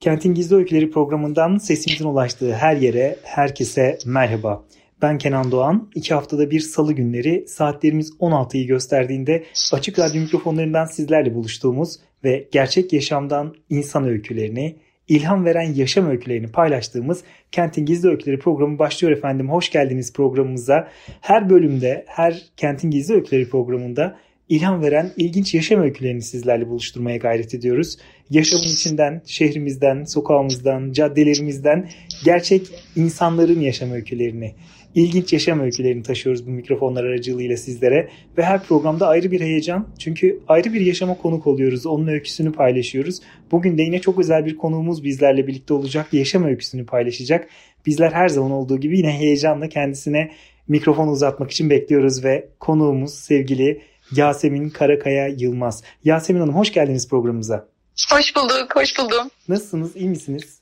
Kentin Gizli Öyküleri programından sesimizin ulaştığı her yere, herkese merhaba. Ben Kenan Doğan. İki haftada bir salı günleri saatlerimiz 16'yı gösterdiğinde açık radyo mikrofonlarından sizlerle buluştuğumuz ve gerçek yaşamdan insan öykülerini, ilham veren yaşam öykülerini paylaştığımız Kentin Gizli Öyküleri programı başlıyor efendim. Hoş geldiniz programımıza. Her bölümde, her Kentin Gizli Öyküleri programında ilham veren ilginç yaşam öykülerini sizlerle buluşturmaya gayret ediyoruz. Yaşamın içinden, şehrimizden, sokağımızdan, caddelerimizden gerçek insanların yaşam öykülerini, ilginç yaşam öykülerini taşıyoruz bu mikrofonlar aracılığıyla sizlere. Ve her programda ayrı bir heyecan. Çünkü ayrı bir yaşama konuk oluyoruz. Onun öyküsünü paylaşıyoruz. Bugün de yine çok özel bir konuğumuz bizlerle birlikte olacak. Yaşam öyküsünü paylaşacak. Bizler her zaman olduğu gibi yine heyecanla kendisine mikrofon uzatmak için bekliyoruz ve konuğumuz sevgili Yasemin Karakaya Yılmaz. Yasemin Hanım hoş geldiniz programımıza. Hoş bulduk, hoş buldum. Nasılsınız, iyi misiniz?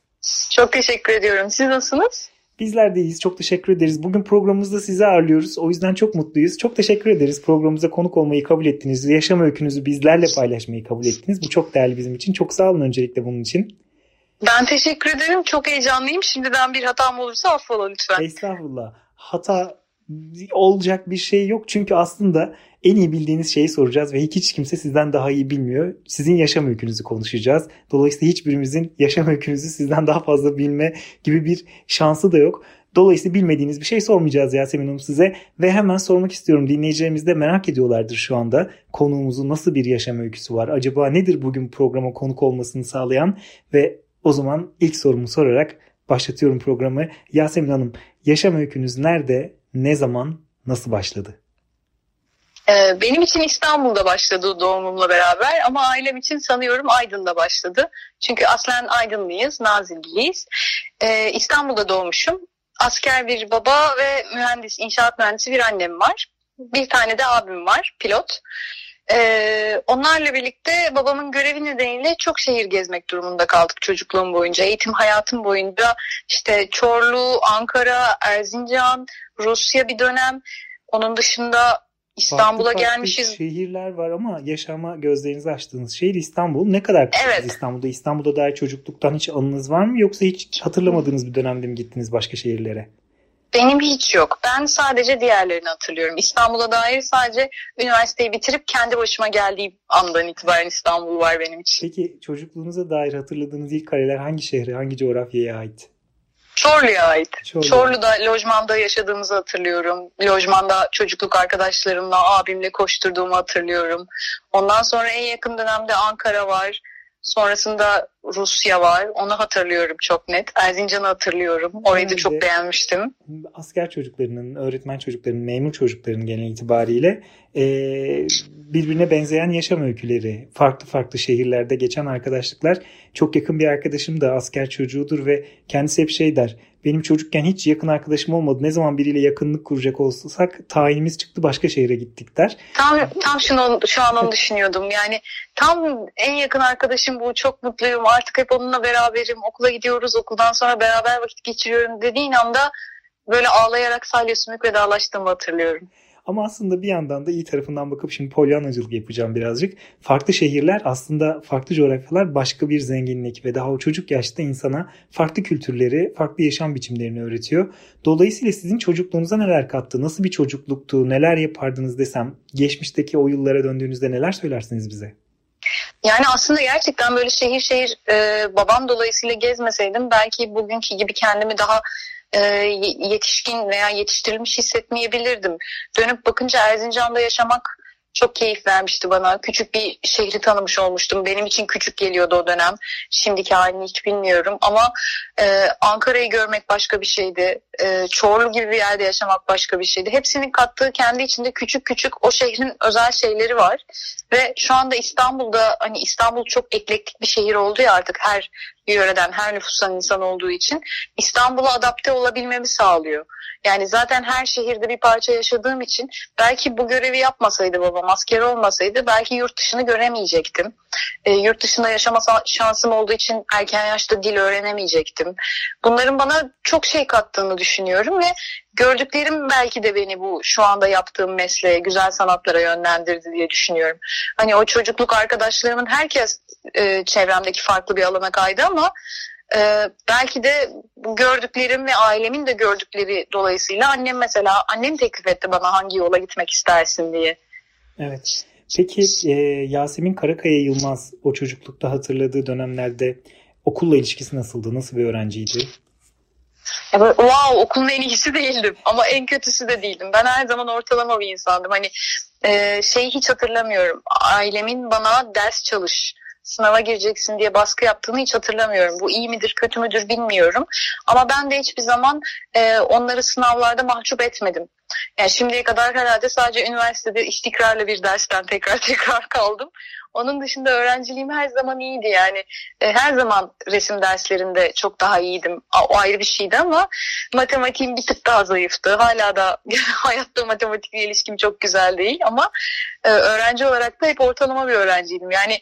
Çok teşekkür ediyorum. Siz nasılsınız? Bizler de iyiyiz. Çok teşekkür ederiz. Bugün programımızda sizi ağırlıyoruz. O yüzden çok mutluyuz. Çok teşekkür ederiz. Programımıza konuk olmayı kabul ettiniz. Yaşam öykünüzü bizlerle paylaşmayı kabul ettiniz. Bu çok değerli bizim için. Çok sağ olun öncelikle bunun için. Ben teşekkür ederim. Çok heyecanlıyım. Şimdiden bir hatam olursa affola lütfen. Estağfurullah. Hata olacak bir şey yok. Çünkü aslında en iyi bildiğiniz şeyi soracağız ve hiç kimse sizden daha iyi bilmiyor. Sizin yaşam öykünüzü konuşacağız. Dolayısıyla hiçbirimizin yaşam öykünüzü sizden daha fazla bilme gibi bir şansı da yok. Dolayısıyla bilmediğiniz bir şey sormayacağız Yasemin Hanım size ve hemen sormak istiyorum. Dinleyicilerimiz de merak ediyorlardır şu anda. Konuğumuzun nasıl bir yaşam öyküsü var? Acaba nedir bugün programa konuk olmasını sağlayan? Ve o zaman ilk sorumu sorarak başlatıyorum programı. Yasemin Hanım yaşam öykünüz nerede, ne zaman, nasıl başladı? Ee, benim için İstanbul'da başladı doğumumla beraber ama ailem için sanıyorum Aydın'da başladı. Çünkü aslen Aydınlıyız, Nazilliyiz. Ee, İstanbul'da doğmuşum. Asker bir baba ve mühendis, inşaat mühendisi bir annem var. Bir tane de abim var, pilot. Ee, onlarla birlikte babamın görevi nedeniyle çok şehir gezmek durumunda kaldık çocukluğum boyunca. Eğitim hayatım boyunca işte Çorlu, Ankara, Erzincan, Rusya bir dönem. Onun dışında İstanbul'a gelmişiz. şehirler var ama yaşama gözlerinizi açtığınız şehir İstanbul. Ne kadar evet. İstanbul'da? İstanbul'da dair çocukluktan hiç anınız var mı? Yoksa hiç hatırlamadığınız bir dönemde mi gittiniz başka şehirlere? Benim hiç yok. Ben sadece diğerlerini hatırlıyorum. İstanbul'a dair sadece üniversiteyi bitirip kendi başıma geldiğim andan itibaren İstanbul var benim için. Peki çocukluğunuza dair hatırladığınız ilk kareler hangi şehre, hangi coğrafyaya ait? Çorlu'ya ait. Çorlu. Çorlu'da lojmanda yaşadığımızı hatırlıyorum. Lojmanda çocukluk arkadaşlarımla, abimle koşturduğumu hatırlıyorum. Ondan sonra en yakın dönemde Ankara var. Sonrasında Rusya var. Onu hatırlıyorum çok net. Erzincan'ı hatırlıyorum. Orayı da çok beğenmiştim. Asker çocuklarının, öğretmen çocuklarının, memur çocuklarının genel itibariyle e, birbirine benzeyen yaşam öyküleri, farklı farklı şehirlerde geçen arkadaşlıklar. Çok yakın bir arkadaşım da asker çocuğudur ve kendisi hep şey der. Benim çocukken hiç yakın arkadaşım olmadı. Ne zaman biriyle yakınlık kuracak olsak tayinimiz çıktı başka şehire gittik der. Tam tam şunu şu an onu düşünüyordum. Yani tam en yakın arkadaşım bu. Çok mutluyum. Artık hep onunla beraberim. Okula gidiyoruz. Okuldan sonra beraber vakit geçiriyorum dediğin anda böyle ağlayarak salya sümük vedalaştığımı hatırlıyorum. Ama aslında bir yandan da iyi tarafından bakıp şimdi polyanacılık yapacağım birazcık. Farklı şehirler aslında farklı coğrafyalar başka bir zenginlik ve daha o çocuk yaşta insana farklı kültürleri, farklı yaşam biçimlerini öğretiyor. Dolayısıyla sizin çocukluğunuza neler kattı? Nasıl bir çocukluktu? Neler yapardınız desem? Geçmişteki o yıllara döndüğünüzde neler söylersiniz bize? Yani aslında gerçekten böyle şehir şehir e, babam dolayısıyla gezmeseydim belki bugünkü gibi kendimi daha e, yetişkin veya yetiştirilmiş hissetmeyebilirdim. Dönüp bakınca Erzincan'da yaşamak çok keyif vermişti bana. Küçük bir şehri tanımış olmuştum. Benim için küçük geliyordu o dönem. Şimdiki halini hiç bilmiyorum. Ama e, Ankara'yı görmek başka bir şeydi. E, Çorlu gibi bir yerde yaşamak başka bir şeydi. Hepsinin kattığı kendi içinde küçük küçük o şehrin özel şeyleri var. Ve şu anda İstanbul'da hani İstanbul çok eklektik bir şehir oldu ya artık her bir yöreden her nüfustan insan olduğu için İstanbul'a adapte olabilmemi sağlıyor. Yani zaten her şehirde bir parça yaşadığım için belki bu görevi yapmasaydı babam asker olmasaydı belki yurt dışını göremeyecektim. E, yurt dışında yaşama şansım olduğu için erken yaşta dil öğrenemeyecektim. Bunların bana çok şey kattığını düşünüyorum ve gördüklerim belki de beni bu şu anda yaptığım mesleğe, güzel sanatlara yönlendirdi diye düşünüyorum. Hani o çocukluk arkadaşlarımın herkes e, çevremdeki farklı bir alana kaydı ama ee, belki de bu gördüklerim ve ailemin de gördükleri dolayısıyla annem mesela annem teklif etti bana hangi yola gitmek istersin diye. Evet. Peki e, Yasemin Karakaya Yılmaz o çocuklukta hatırladığı dönemlerde okulla ilişkisi nasıldı? Nasıl bir öğrenciydi? Wow okulun en iyisi değildim ama en kötüsü de değildim. Ben her zaman ortalama bir insandım. Hani e, şeyi hiç hatırlamıyorum. Ailemin bana ders çalış sınava gireceksin diye baskı yaptığını hiç hatırlamıyorum. Bu iyi midir kötü müdür bilmiyorum. Ama ben de hiçbir zaman e, onları sınavlarda mahcup etmedim. Yani şimdiye kadar herhalde sadece üniversitede istikrarlı bir dersten tekrar tekrar kaldım. Onun dışında öğrenciliğim her zaman iyiydi yani. E, her zaman resim derslerinde çok daha iyiydim. O ayrı bir şeydi ama matematiğim bir tık daha zayıftı. Hala da hayatta matematikle ilişkim çok güzel değil ama e, öğrenci olarak da hep ortalama bir öğrenciydim. Yani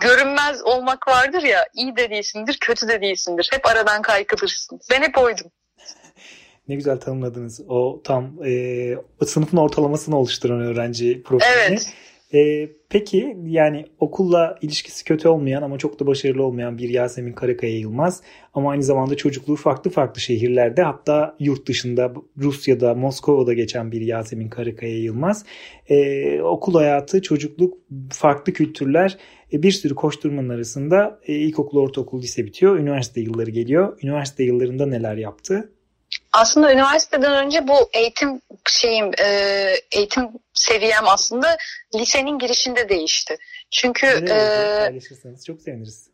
görünmez olmak vardır ya iyi de değilsindir kötü de değilsindir. Hep aradan kaykılırsın. Ben hep oydum. Ne güzel tanımladınız. O tam e, sınıfın ortalamasını oluşturan öğrenci profilini. Evet. E, peki yani okulla ilişkisi kötü olmayan ama çok da başarılı olmayan bir Yasemin Karakaya Yılmaz ama aynı zamanda çocukluğu farklı farklı şehirlerde hatta yurt dışında Rusya'da Moskova'da geçen bir Yasemin Karakaya Yılmaz. E, okul hayatı, çocukluk, farklı kültürler e, bir sürü koşturmanın arasında e, ilkokul, ortaokul, lise bitiyor. Üniversite yılları geliyor. Üniversite yıllarında neler yaptı? Aslında üniversiteden önce bu eğitim şeyim e, eğitim seviyem aslında lisenin girişinde değişti. Çünkü e, çok seviniriz.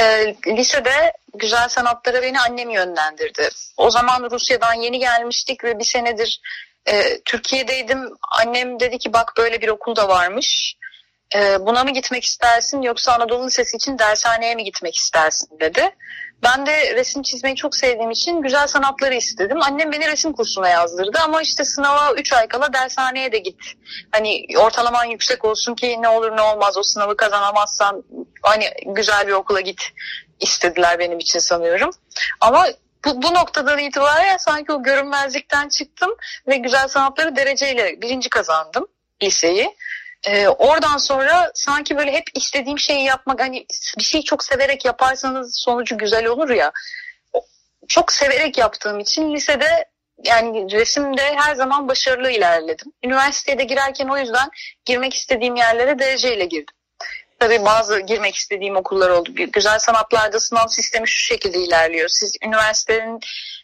E, lisede güzel sanatlara beni annem yönlendirdi. O zaman Rusya'dan yeni gelmiştik ve bir senedir e, Türkiye'deydim. Annem dedi ki bak böyle bir okul da varmış. E, buna mı gitmek istersin yoksa Anadolu Lisesi için dershaneye mi gitmek istersin dedi. Ben de resim çizmeyi çok sevdiğim için güzel sanatları istedim. Annem beni resim kursuna yazdırdı ama işte sınava 3 ay kala dershaneye de git. Hani ortalaman yüksek olsun ki ne olur ne olmaz o sınavı kazanamazsan hani güzel bir okula git istediler benim için sanıyorum. Ama bu, bu noktadan itibaren sanki o görünmezlikten çıktım ve güzel sanatları dereceyle birinci kazandım liseyi. Ee, oradan sonra sanki böyle hep istediğim şeyi yapmak hani bir şeyi çok severek yaparsanız sonucu güzel olur ya. Çok severek yaptığım için lisede yani resimde her zaman başarılı ilerledim. Üniversiteye de girerken o yüzden girmek istediğim yerlere dereceyle girdim. Tabii bazı girmek istediğim okullar oldu. Güzel sanatlarda sınav sistemi şu şekilde ilerliyor. Siz üniversitenin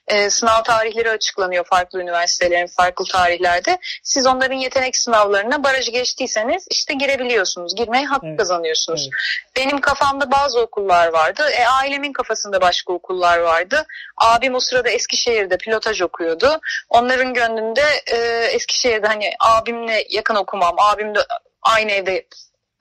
e, sınav tarihleri açıklanıyor farklı üniversitelerin farklı tarihlerde. Siz onların yetenek sınavlarına barajı geçtiyseniz işte girebiliyorsunuz. Girmeye hak evet. kazanıyorsunuz. Evet. Benim kafamda bazı okullar vardı. E, ailemin kafasında başka okullar vardı. Abim o sırada Eskişehir'de pilotaj okuyordu. Onların gönlünde e, Eskişehir'de hani abimle yakın okumam, abim de aynı evde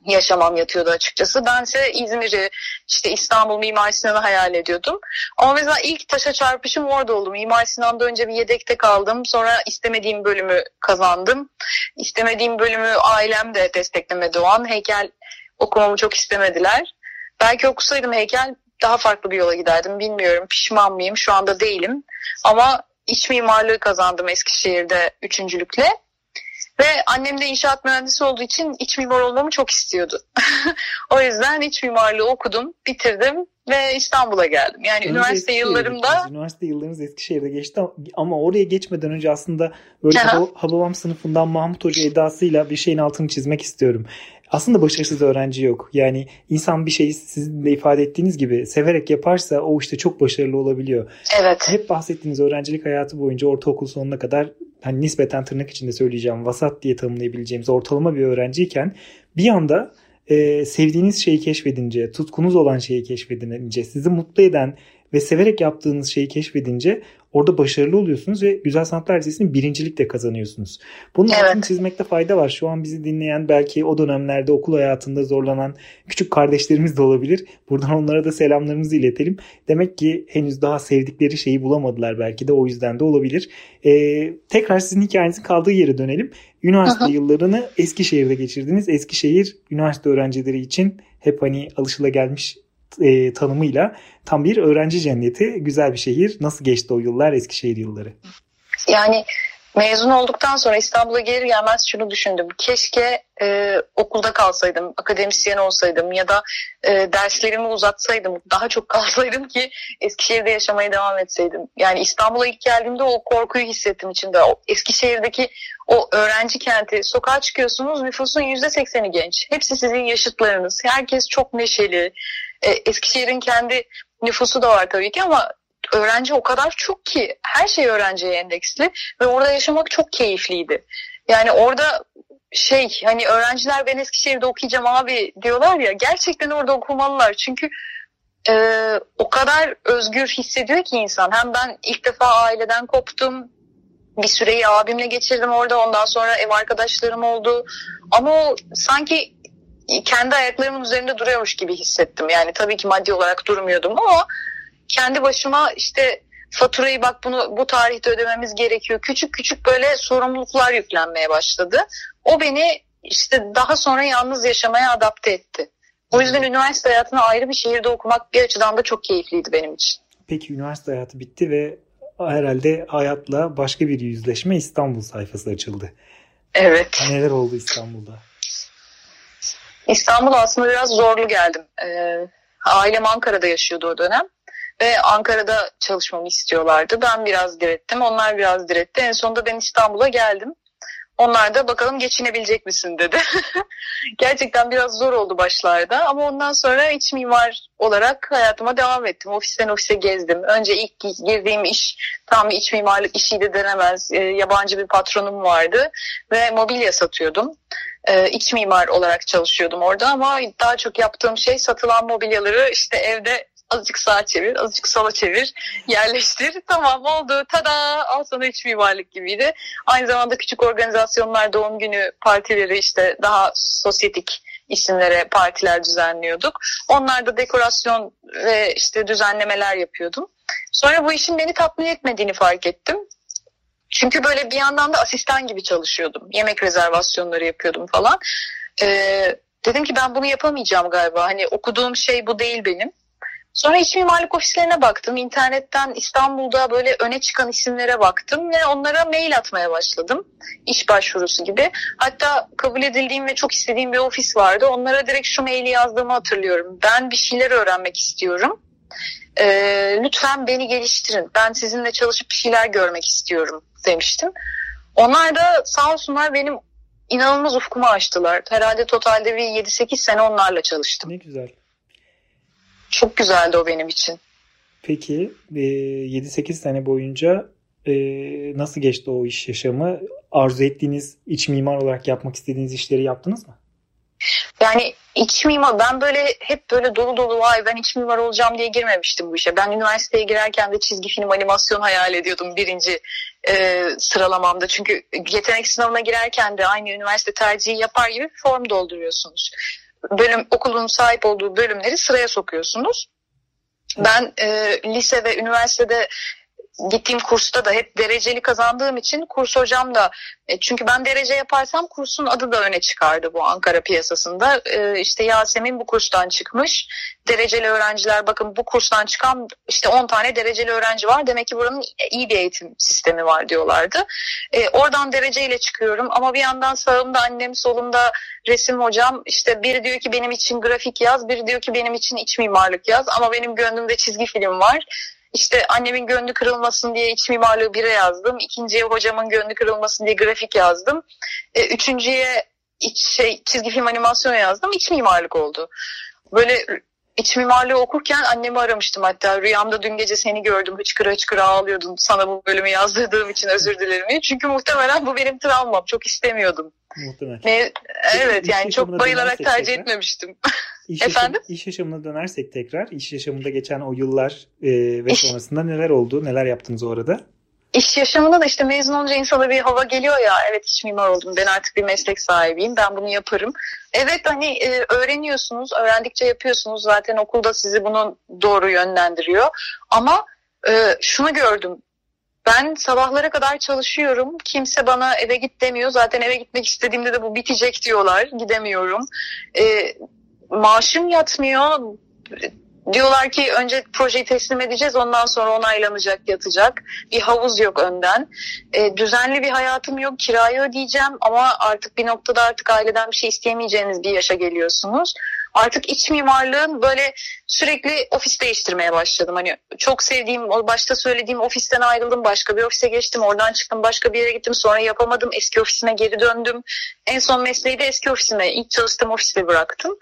yaşamam yatıyordu açıkçası. Bense İzmir'i işte İstanbul Mimar Sinan'ı hayal ediyordum. Ama mesela ilk taşa çarpışım orada oldu. Mimar Sinan'da önce bir yedekte kaldım. Sonra istemediğim bölümü kazandım. İstemediğim bölümü ailem de desteklemedi o an. Heykel okumamı çok istemediler. Belki okusaydım heykel daha farklı bir yola giderdim. Bilmiyorum pişman mıyım şu anda değilim. Ama iç mimarlığı kazandım Eskişehir'de üçüncülükle. Ve annem de inşaat mühendisi olduğu için iç mimar olmamı çok istiyordu. o yüzden iç mimarlığı okudum, bitirdim ve İstanbul'a geldim. Yani Önce üniversite yıllarımda... Üniversite yıllarınız Eskişehir'de geçti ama oraya geçmeden önce aslında böyle Hababam sınıfından Mahmut Hoca edasıyla bir şeyin altını çizmek istiyorum. Aslında başarısız öğrenci yok. Yani insan bir şeyi sizin de ifade ettiğiniz gibi severek yaparsa o işte çok başarılı olabiliyor. Evet. Hep bahsettiğiniz öğrencilik hayatı boyunca ortaokul sonuna kadar hani nispeten tırnak içinde söyleyeceğim vasat diye tanımlayabileceğimiz ortalama bir öğrenciyken bir anda e, sevdiğiniz şeyi keşfedince, tutkunuz olan şeyi keşfedince, sizi mutlu eden ve severek yaptığınız şeyi keşfedince orada başarılı oluyorsunuz ve Güzel Sanatlar Lisesi'nin birincilikle kazanıyorsunuz. Bunun evet. altını çizmekte fayda var. Şu an bizi dinleyen belki o dönemlerde okul hayatında zorlanan küçük kardeşlerimiz de olabilir. Buradan onlara da selamlarımızı iletelim. Demek ki henüz daha sevdikleri şeyi bulamadılar belki de o yüzden de olabilir. Ee, tekrar sizin hikayenizin kaldığı yere dönelim. Üniversite Aha. yıllarını Eskişehir'de geçirdiniz. Eskişehir üniversite öğrencileri için hep hani alışılagelmiş e, tanımıyla tam bir öğrenci cenneti, güzel bir şehir. Nasıl geçti o yıllar, Eskişehir yılları? Yani mezun olduktan sonra İstanbul'a gelir gelmez şunu düşündüm. Keşke e, okulda kalsaydım, akademisyen olsaydım ya da e, derslerimi uzatsaydım, daha çok kalsaydım ki Eskişehir'de yaşamaya devam etseydim. Yani İstanbul'a ilk geldiğimde o korkuyu hissettim içinde. O Eskişehir'deki o öğrenci kenti, sokağa çıkıyorsunuz nüfusun yüzde sekseni genç. Hepsi sizin yaşıtlarınız. Herkes çok neşeli. E, Eskişehir'in kendi nüfusu da var tabii ki ama öğrenci o kadar çok ki her şey öğrenciye endeksli ve orada yaşamak çok keyifliydi. Yani orada şey hani öğrenciler ben Eskişehir'de okuyacağım abi diyorlar ya gerçekten orada okumalılar. Çünkü e, o kadar özgür hissediyor ki insan. Hem ben ilk defa aileden koptum. Bir süreyi abimle geçirdim orada. Ondan sonra ev arkadaşlarım oldu. Ama o sanki kendi ayaklarımın üzerinde duruyormuş gibi hissettim. Yani tabii ki maddi olarak durmuyordum ama kendi başıma işte faturayı bak bunu bu tarihte ödememiz gerekiyor. Küçük küçük böyle sorumluluklar yüklenmeye başladı. O beni işte daha sonra yalnız yaşamaya adapte etti. O yüzden üniversite hayatını ayrı bir şehirde okumak bir açıdan da çok keyifliydi benim için. Peki üniversite hayatı bitti ve herhalde hayatla başka bir yüzleşme İstanbul sayfası açıldı. Evet. Neler oldu İstanbul'da? İstanbul aslında biraz zorlu geldim. Ee, ailem Ankara'da yaşıyordu o dönem ve Ankara'da çalışmamı istiyorlardı. Ben biraz direttim, onlar biraz diretti. En sonunda ben İstanbul'a geldim. Onlar da bakalım geçinebilecek misin dedi. Gerçekten biraz zor oldu başlarda ama ondan sonra iç mimar olarak hayatıma devam ettim. Ofisten ofise gezdim. Önce ilk girdiğim iş tam iç mimarlık işiydi denemez. E, yabancı bir patronum vardı ve mobilya satıyordum. E, iç mimar olarak çalışıyordum orada ama daha çok yaptığım şey satılan mobilyaları işte evde azıcık sağa çevir, azıcık sola çevir, yerleştir. Tamam oldu. Tada! Al sana iç mimarlık gibiydi. Aynı zamanda küçük organizasyonlar, doğum günü partileri işte daha sosyetik isimlere partiler düzenliyorduk. Onlarda dekorasyon ve işte düzenlemeler yapıyordum. Sonra bu işin beni tatmin etmediğini fark ettim. Çünkü böyle bir yandan da asistan gibi çalışıyordum. Yemek rezervasyonları yapıyordum falan. Ee, dedim ki ben bunu yapamayacağım galiba. Hani okuduğum şey bu değil benim. Sonra iç mimarlık ofislerine baktım. İnternetten İstanbul'da böyle öne çıkan isimlere baktım ve onlara mail atmaya başladım. İş başvurusu gibi. Hatta kabul edildiğim ve çok istediğim bir ofis vardı. Onlara direkt şu maili yazdığımı hatırlıyorum. Ben bir şeyler öğrenmek istiyorum. Ee, lütfen beni geliştirin. Ben sizinle çalışıp bir şeyler görmek istiyorum demiştim. Onlar da sağ olsunlar benim inanılmaz ufkumu açtılar. Herhalde totalde bir 7-8 sene onlarla çalıştım. Ne güzel. Çok güzeldi o benim için. Peki 7-8 e, sene boyunca e, nasıl geçti o iş yaşamı? Arzu ettiğiniz iç mimar olarak yapmak istediğiniz işleri yaptınız mı? Yani iç mimar ben böyle hep böyle dolu dolu vay ben iç mimar olacağım diye girmemiştim bu işe. Ben üniversiteye girerken de çizgi film animasyon hayal ediyordum birinci e, sıralamamda. Çünkü yetenek sınavına girerken de aynı üniversite tercihi yapar gibi form dolduruyorsunuz bölüm okulun sahip olduğu bölümleri sıraya sokuyorsunuz. Ben e, lise ve üniversitede gittiğim kursta da hep dereceli kazandığım için kurs hocam da e, çünkü ben derece yaparsam kursun adı da öne çıkardı bu Ankara piyasasında. E, işte Yasemin bu kurstan çıkmış. Dereceli öğrenciler bakın bu kurstan çıkan işte 10 tane dereceli öğrenci var. Demek ki buranın iyi bir eğitim sistemi var diyorlardı. E, oradan dereceyle çıkıyorum ama bir yandan sağımda annem solumda resim hocam işte biri diyor ki benim için grafik yaz, biri diyor ki benim için iç mimarlık yaz ama benim gönlümde çizgi film var. İşte annemin gönlü kırılmasın diye iç mimarlığı bire yazdım. İkinciye hocamın gönlü kırılmasın diye grafik yazdım. E, üçüncüye iç, şey, çizgi film animasyon yazdım. İç mimarlık oldu. Böyle iç mimarlığı okurken annemi aramıştım hatta. Rüyamda dün gece seni gördüm. Hıçkıra hıçkıra ağlıyordun. Sana bu bölümü yazdırdığım için özür dilerim. Çünkü muhtemelen bu benim travmam. Çok istemiyordum. Muhtemelen. Ne, evet yani çok bayılarak tercih etmemiştim. İş Efendim? Yaşam, iş yaşamına dönersek tekrar. iş yaşamında geçen o yıllar e, ve iş... sonrasında neler oldu? Neler yaptınız o arada? İş yaşamında da işte mezun olunca insana bir hava geliyor ya evet iç mimar oldum ben artık bir meslek sahibiyim ben bunu yaparım. Evet hani e, öğreniyorsunuz öğrendikçe yapıyorsunuz zaten okulda sizi bunu doğru yönlendiriyor ama e, şunu gördüm ben sabahlara kadar çalışıyorum. Kimse bana eve git demiyor. Zaten eve gitmek istediğimde de bu bitecek diyorlar. Gidemiyorum. E, maaşım yatmıyor Diyorlar ki önce projeyi teslim edeceğiz ondan sonra onaylanacak yatacak. Bir havuz yok önden. E, düzenli bir hayatım yok kirayı ödeyeceğim ama artık bir noktada artık aileden bir şey isteyemeyeceğiniz bir yaşa geliyorsunuz. Artık iç mimarlığın böyle sürekli ofis değiştirmeye başladım. Hani çok sevdiğim, başta söylediğim ofisten ayrıldım, başka bir ofise geçtim, oradan çıktım, başka bir yere gittim, sonra yapamadım, eski ofisime geri döndüm. En son mesleği de eski ofisime, ilk çalıştığım ofiste bıraktım.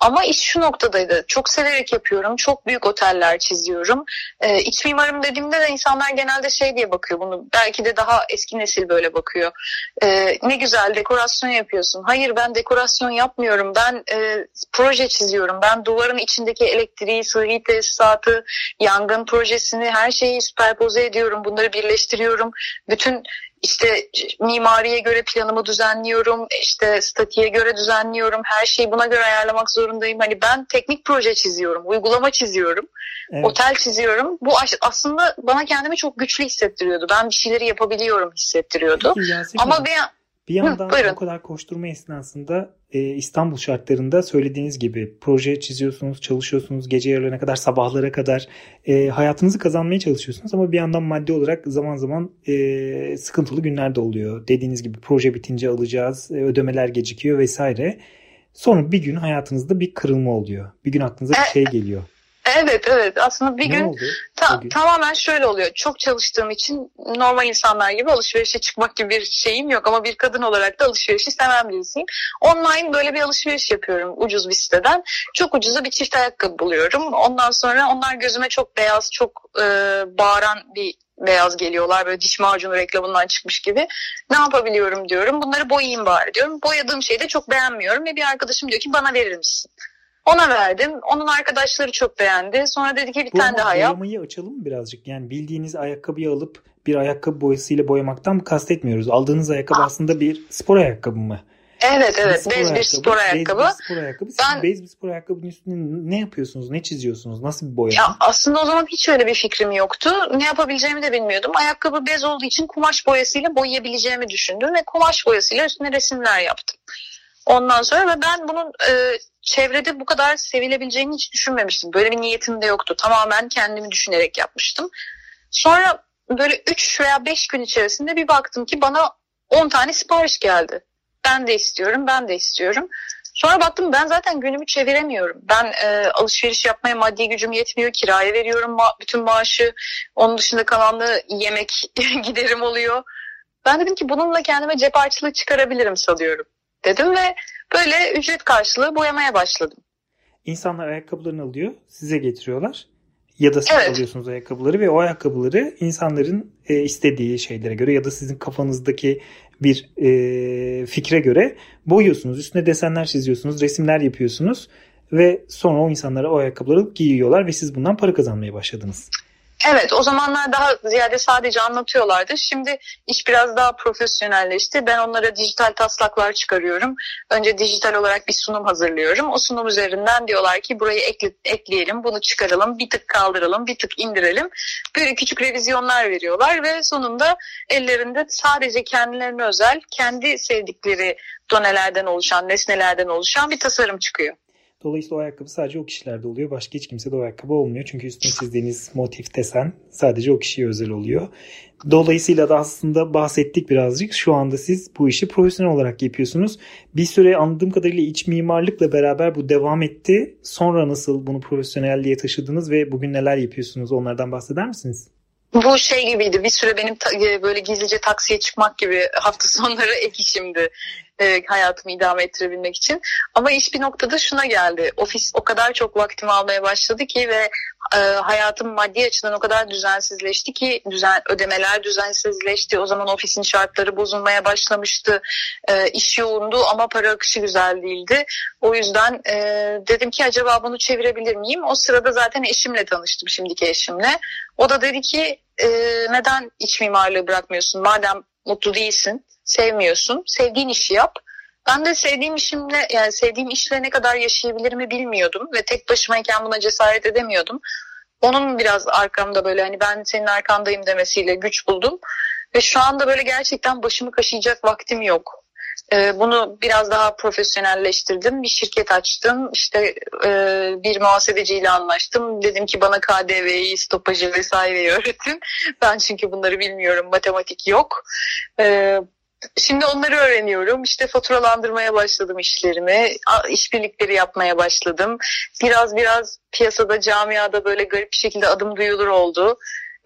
Ama iş şu noktadaydı. Çok severek yapıyorum. Çok büyük oteller çiziyorum. Ee, iç mimarım dediğimde de insanlar genelde şey diye bakıyor bunu. Belki de daha eski nesil böyle bakıyor. Ee, ne güzel dekorasyon yapıyorsun. Hayır ben dekorasyon yapmıyorum. Ben e, proje çiziyorum. Ben duvarın içindeki elektriği, sıhhi tesisatı, yangın projesini her şeyi süperpoze ediyorum. Bunları birleştiriyorum. Bütün işte mimariye göre planımı düzenliyorum, işte statiğe göre düzenliyorum, her şeyi buna göre ayarlamak zorundayım. Hani ben teknik proje çiziyorum, uygulama çiziyorum, evet. otel çiziyorum. Bu aslında bana kendimi çok güçlü hissettiriyordu. Ben bir şeyleri yapabiliyorum hissettiriyordu. Ama bir bir yandan Hı, o kadar koşturma esnasında e, İstanbul şartlarında söylediğiniz gibi proje çiziyorsunuz, çalışıyorsunuz, gece yarılarına kadar, sabahlara kadar e, hayatınızı kazanmaya çalışıyorsunuz ama bir yandan maddi olarak zaman zaman e, sıkıntılı günler de oluyor. Dediğiniz gibi proje bitince alacağız, e, ödemeler gecikiyor vesaire. Sonra bir gün hayatınızda bir kırılma oluyor. Bir gün aklınıza bir şey geliyor. Evet evet aslında bir ne gün, ta- gün tamamen şöyle oluyor. Çok çalıştığım için normal insanlar gibi alışverişe çıkmak gibi bir şeyim yok ama bir kadın olarak da alışverişi seven birisiyim. Online böyle bir alışveriş yapıyorum ucuz bir siteden. Çok ucuza bir çift ayakkabı buluyorum. Ondan sonra onlar gözüme çok beyaz, çok e, bağıran bir beyaz geliyorlar böyle diş macunu reklamından çıkmış gibi. Ne yapabiliyorum diyorum. Bunları boyayayım bari diyorum. Boyadığım şeyi de çok beğenmiyorum ve bir arkadaşım diyor ki bana verir misin? Ona verdim. Onun arkadaşları çok beğendi. Sonra dedi ki bir Bu tane daha yap. Boyamayı açalım mı birazcık? Yani bildiğiniz ayakkabıyı alıp bir ayakkabı boyasıyla boyamaktan kastetmiyoruz? Aldığınız ayakkabı Aa. aslında bir spor ayakkabı mı? Evet evet. Bez bir spor ayakkabı. Bez bir spor ayakkabı. Siz ben, bez bir spor ayakkabının üstüne ne yapıyorsunuz? Ne çiziyorsunuz? Nasıl bir boya? Ya aslında o zaman hiç öyle bir fikrim yoktu. Ne yapabileceğimi de bilmiyordum. Ayakkabı bez olduğu için kumaş boyasıyla boyayabileceğimi düşündüm ve kumaş boyasıyla üstüne resimler yaptım. Ondan sonra ve ben bunun e, çevrede bu kadar sevilebileceğini hiç düşünmemiştim. Böyle bir niyetim de yoktu. Tamamen kendimi düşünerek yapmıştım. Sonra böyle 3 veya 5 gün içerisinde bir baktım ki bana 10 tane sipariş geldi. Ben de istiyorum, ben de istiyorum. Sonra baktım ben zaten günümü çeviremiyorum. Ben e, alışveriş yapmaya maddi gücüm yetmiyor. Kiraya veriyorum ma- bütün maaşı. Onun dışında kalanlı yemek giderim oluyor. Ben dedim ki bununla kendime cep harçlığı çıkarabilirim salıyorum dedim ve böyle ücret karşılığı boyamaya başladım. İnsanlar ayakkabılarını alıyor, size getiriyorlar. Ya da siz evet. alıyorsunuz ayakkabıları ve o ayakkabıları insanların e, istediği şeylere göre ya da sizin kafanızdaki bir e, fikre göre boyuyorsunuz. Üstüne desenler çiziyorsunuz, resimler yapıyorsunuz ve sonra o insanlara o ayakkabıları giyiyorlar ve siz bundan para kazanmaya başladınız. Evet o zamanlar daha ziyade sadece anlatıyorlardı. Şimdi iş biraz daha profesyonelleşti. Ben onlara dijital taslaklar çıkarıyorum. Önce dijital olarak bir sunum hazırlıyorum. O sunum üzerinden diyorlar ki burayı ekle, ekleyelim, bunu çıkaralım, bir tık kaldıralım, bir tık indirelim. Böyle küçük revizyonlar veriyorlar ve sonunda ellerinde sadece kendilerine özel, kendi sevdikleri donelerden oluşan, nesnelerden oluşan bir tasarım çıkıyor. Dolayısıyla o ayakkabı sadece o kişilerde oluyor. Başka hiç kimse de o ayakkabı olmuyor. Çünkü üstüne çizdiğiniz motif desen sadece o kişiye özel oluyor. Dolayısıyla da aslında bahsettik birazcık. Şu anda siz bu işi profesyonel olarak yapıyorsunuz. Bir süre anladığım kadarıyla iç mimarlıkla beraber bu devam etti. Sonra nasıl bunu profesyonelliğe taşıdınız ve bugün neler yapıyorsunuz onlardan bahseder misiniz? Bu şey gibiydi bir süre benim ta- e, böyle gizlice taksiye çıkmak gibi hafta sonları ek işimdi. E, hayatımı idame ettirebilmek için. Ama iş bir noktada şuna geldi. Ofis o kadar çok vaktimi almaya başladı ki ve e, hayatım maddi açıdan o kadar düzensizleşti ki düzen ödemeler düzensizleşti. O zaman ofisin şartları bozulmaya başlamıştı. E, iş yoğundu ama para akışı güzel değildi. O yüzden e, dedim ki acaba bunu çevirebilir miyim? O sırada zaten eşimle tanıştım şimdiki eşimle. O da dedi ki e, neden iç mimarlığı bırakmıyorsun? Madem mutlu değilsin, sevmiyorsun, sevdiğin işi yap. Ben de sevdiğim işimle yani sevdiğim işle ne kadar yaşayabilirimi bilmiyordum ve tek başımayken buna cesaret edemiyordum. Onun biraz arkamda böyle hani ben senin arkandayım demesiyle güç buldum. Ve şu anda böyle gerçekten başımı kaşıyacak vaktim yok. Ee, bunu biraz daha profesyonelleştirdim. Bir şirket açtım. İşte e, bir muhasebeciyle anlaştım. Dedim ki bana KDV'yi, stopajı vesaireyi öğretin. Ben çünkü bunları bilmiyorum. Matematik yok. Şimdi onları öğreniyorum. İşte faturalandırmaya başladım işlerimi. işbirlikleri yapmaya başladım. Biraz biraz piyasada, camiada böyle garip bir şekilde adım duyulur oldu.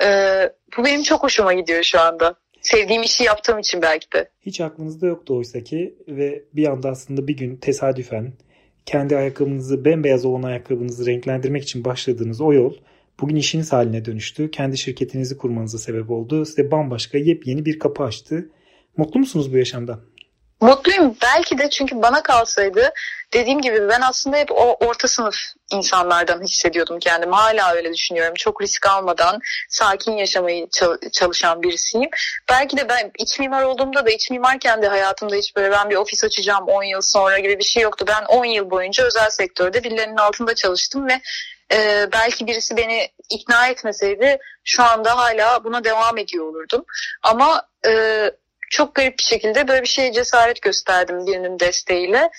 Ee, bu benim çok hoşuma gidiyor şu anda. Sevdiğim işi yaptığım için belki de. Hiç aklınızda yoktu oysa ki ve bir anda aslında bir gün tesadüfen kendi ayakkabınızı bembeyaz olan ayakkabınızı renklendirmek için başladığınız o yol bugün işiniz haline dönüştü. Kendi şirketinizi kurmanıza sebep oldu. Size bambaşka yepyeni bir kapı açtı Mutlu musunuz bu yaşamda? Mutluyum. Belki de çünkü bana kalsaydı dediğim gibi ben aslında hep o orta sınıf insanlardan hissediyordum kendimi. Hala öyle düşünüyorum. Çok risk almadan sakin yaşamayı çalışan birisiyim. Belki de ben iç mimar olduğumda da iç mimarken de hayatımda hiç böyle ben bir ofis açacağım 10 yıl sonra gibi bir şey yoktu. Ben 10 yıl boyunca özel sektörde birilerinin altında çalıştım ve e, belki birisi beni ikna etmeseydi şu anda hala buna devam ediyor olurdum. Ama e, çok garip bir şekilde böyle bir şeye cesaret gösterdim birinin desteğiyle.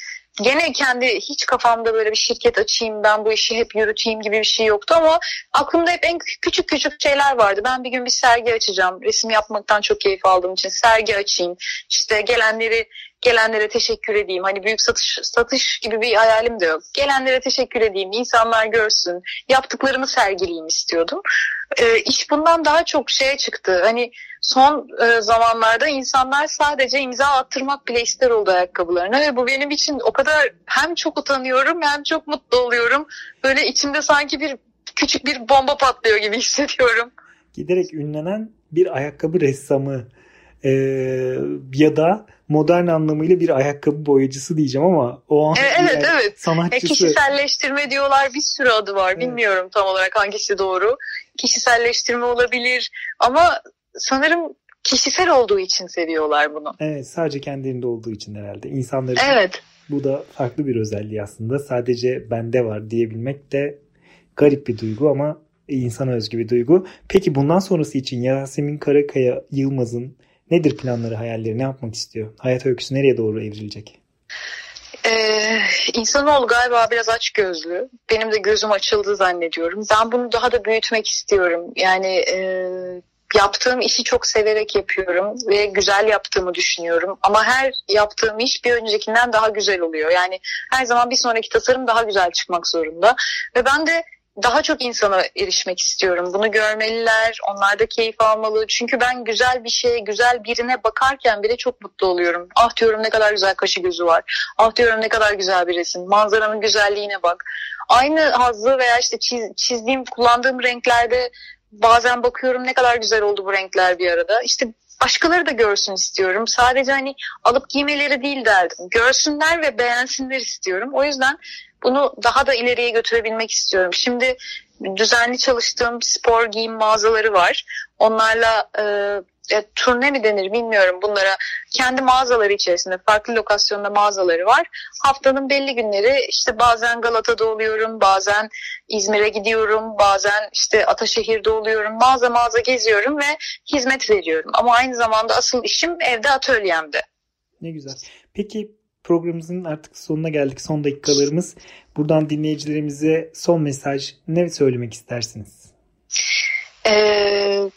Gene kendi hiç kafamda böyle bir şirket açayım ben bu işi hep yürüteyim gibi bir şey yoktu ama aklımda hep en küçük küçük şeyler vardı. Ben bir gün bir sergi açacağım. Resim yapmaktan çok keyif aldığım için sergi açayım. İşte gelenleri gelenlere teşekkür edeyim. Hani büyük satış satış gibi bir hayalim de yok. Gelenlere teşekkür edeyim. insanlar görsün. Yaptıklarımı sergileyeyim istiyordum. E, iş bundan daha çok şeye çıktı. Hani son e, zamanlarda insanlar sadece imza attırmak bile ister oldu ayakkabılarına ve bu benim için o kadar hem çok utanıyorum hem çok mutlu oluyorum. Böyle içimde sanki bir küçük bir bomba patlıyor gibi hissediyorum. Giderek ünlenen bir ayakkabı ressamı e, ya da modern anlamıyla bir ayakkabı boyacısı diyeceğim ama o an evet evet, evet. sanatçısı. E, kişiselleştirme diyorlar bir sürü adı var evet. bilmiyorum tam olarak hangisi doğru. Kişiselleştirme olabilir ama sanırım kişisel olduğu için seviyorlar bunu. Evet sadece kendilerinde olduğu için herhalde. İnsanların evet. bu da farklı bir özelliği aslında. Sadece bende var diyebilmek de garip bir duygu ama insana özgü bir duygu. Peki bundan sonrası için Yasemin Karakaya Yılmaz'ın nedir planları, hayalleri, ne yapmak istiyor? Hayat öyküsü nereye doğru evrilecek? Ee, insanoğlu galiba biraz aç gözlü. Benim de gözüm açıldı zannediyorum. Ben bunu daha da büyütmek istiyorum. Yani e, yaptığım işi çok severek yapıyorum ve güzel yaptığımı düşünüyorum. Ama her yaptığım iş bir öncekinden daha güzel oluyor. Yani her zaman bir sonraki tasarım daha güzel çıkmak zorunda. Ve ben de daha çok insana erişmek istiyorum. Bunu görmeliler, onlar da keyif almalı. Çünkü ben güzel bir şeye, güzel birine bakarken bile çok mutlu oluyorum. Ah diyorum ne kadar güzel kaşı gözü var. Ah diyorum ne kadar güzel bir resim. Manzaranın güzelliğine bak. Aynı hazzı veya işte çiz, çizdiğim, kullandığım renklerde bazen bakıyorum ne kadar güzel oldu bu renkler bir arada. İşte başkaları da görsün istiyorum. Sadece hani alıp giymeleri değil derdim. Görsünler ve beğensinler istiyorum. O yüzden bunu daha da ileriye götürebilmek istiyorum. Şimdi düzenli çalıştığım spor giyim mağazaları var. Onlarla e, e, turne mi denir bilmiyorum bunlara. Kendi mağazaları içerisinde farklı lokasyonda mağazaları var. Haftanın belli günleri işte bazen Galata'da oluyorum, bazen İzmir'e gidiyorum, bazen işte Ataşehir'de oluyorum. Mağaza mağaza geziyorum ve hizmet veriyorum. Ama aynı zamanda asıl işim evde atölyemde. Ne güzel. Peki programımızın artık sonuna geldik. Son dakikalarımız. Buradan dinleyicilerimize son mesaj ne söylemek istersiniz? Ee,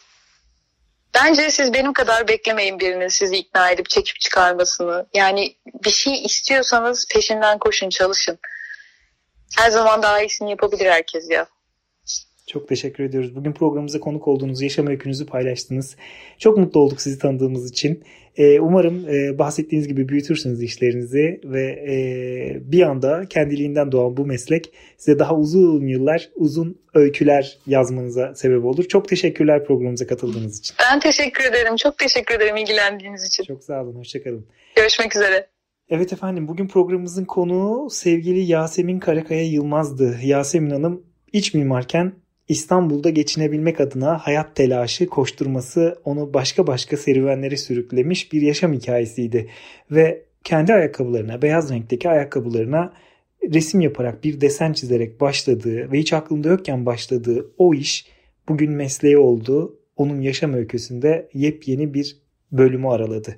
bence siz benim kadar beklemeyin birinin sizi ikna edip çekip çıkarmasını. Yani bir şey istiyorsanız peşinden koşun çalışın. Her zaman daha iyisini yapabilir herkes ya. Çok teşekkür ediyoruz. Bugün programımıza konuk olduğunuz yaşam öykünüzü paylaştınız. Çok mutlu olduk sizi tanıdığımız için. E, umarım e, bahsettiğiniz gibi büyütürsünüz işlerinizi ve e, bir anda kendiliğinden doğan bu meslek size daha uzun yıllar, uzun öyküler yazmanıza sebep olur. Çok teşekkürler programımıza katıldığınız için. Ben teşekkür ederim. Çok teşekkür ederim ilgilendiğiniz için. Çok sağ olun. Hoşçakalın. Görüşmek üzere. Evet efendim bugün programımızın konuğu sevgili Yasemin Karakaya Yılmaz'dı. Yasemin Hanım iç mimarken İstanbul'da geçinebilmek adına hayat telaşı, koşturması onu başka başka serüvenlere sürüklemiş bir yaşam hikayesiydi. Ve kendi ayakkabılarına, beyaz renkteki ayakkabılarına resim yaparak bir desen çizerek başladığı ve hiç aklında yokken başladığı o iş bugün mesleği oldu. Onun yaşam öyküsünde yepyeni bir bölümü araladı.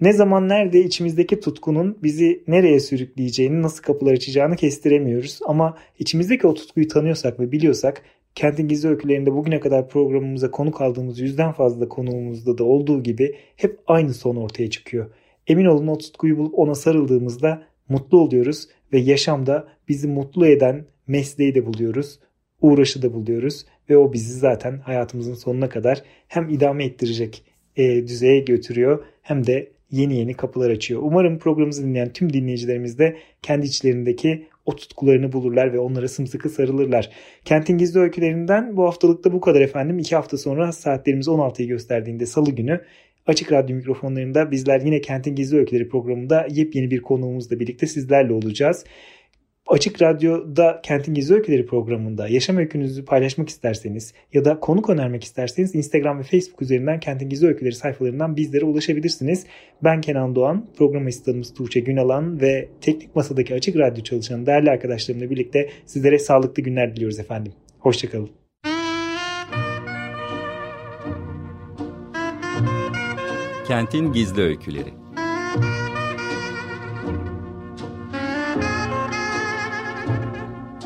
Ne zaman nerede içimizdeki tutkunun bizi nereye sürükleyeceğini, nasıl kapılar açacağını kestiremiyoruz. Ama içimizdeki o tutkuyu tanıyorsak ve biliyorsak Kentin Gizli Öykülerinde bugüne kadar programımıza konuk aldığımız yüzden fazla konuğumuzda da olduğu gibi hep aynı son ortaya çıkıyor. Emin olun o tutkuyu bulup ona sarıldığımızda mutlu oluyoruz ve yaşamda bizi mutlu eden mesleği de buluyoruz, uğraşı da buluyoruz ve o bizi zaten hayatımızın sonuna kadar hem idame ettirecek e, düzeye götürüyor hem de yeni yeni kapılar açıyor. Umarım programımızı dinleyen tüm dinleyicilerimiz de kendi içlerindeki o tutkularını bulurlar ve onlara sımsıkı sarılırlar. Kentin Gizli Öykülerinden bu haftalıkta bu kadar efendim. İki hafta sonra saatlerimiz 16'yı gösterdiğinde salı günü Açık Radyo mikrofonlarında bizler yine Kentin Gizli Öyküleri programında yepyeni bir konuğumuzla birlikte sizlerle olacağız. Açık Radyo'da Kentin Gizli Öyküleri programında yaşam öykünüzü paylaşmak isterseniz ya da konuk önermek isterseniz Instagram ve Facebook üzerinden Kentin Gizli Öyküleri sayfalarından bizlere ulaşabilirsiniz. Ben Kenan Doğan, program asistanımız Tuğçe Günalan ve teknik masadaki Açık Radyo çalışan değerli arkadaşlarımla birlikte sizlere sağlıklı günler diliyoruz efendim. Hoşçakalın. Kentin Gizli Öyküleri